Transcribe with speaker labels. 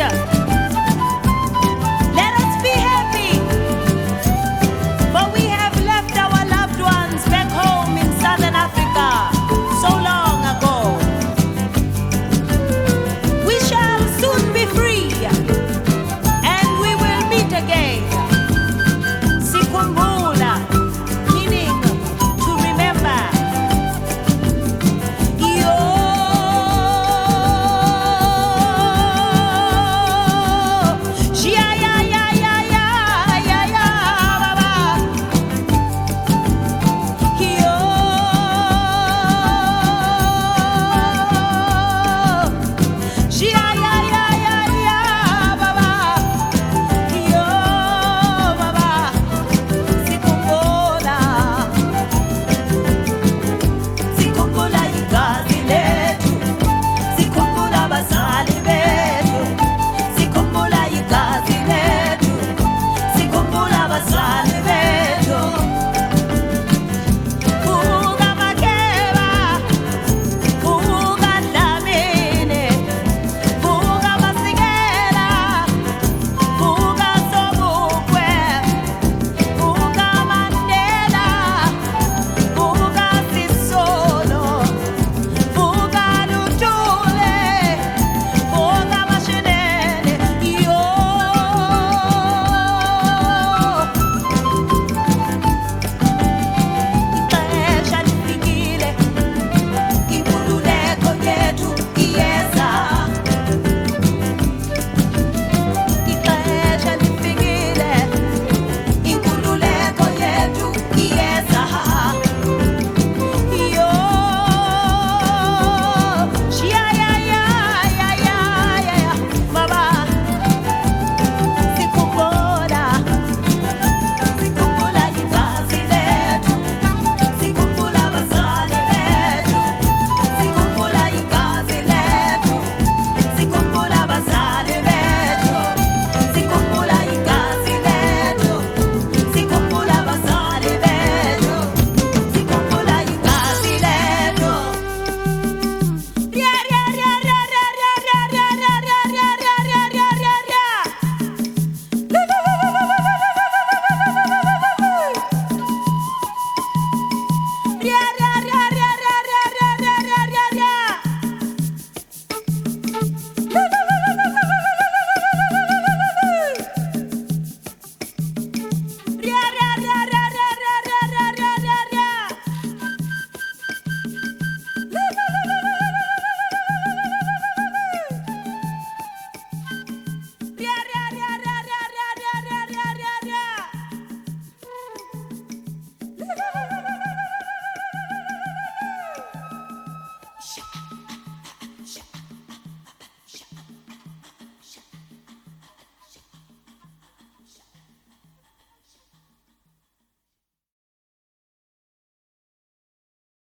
Speaker 1: 진짜. yes.